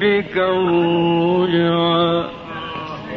ربك الرجعى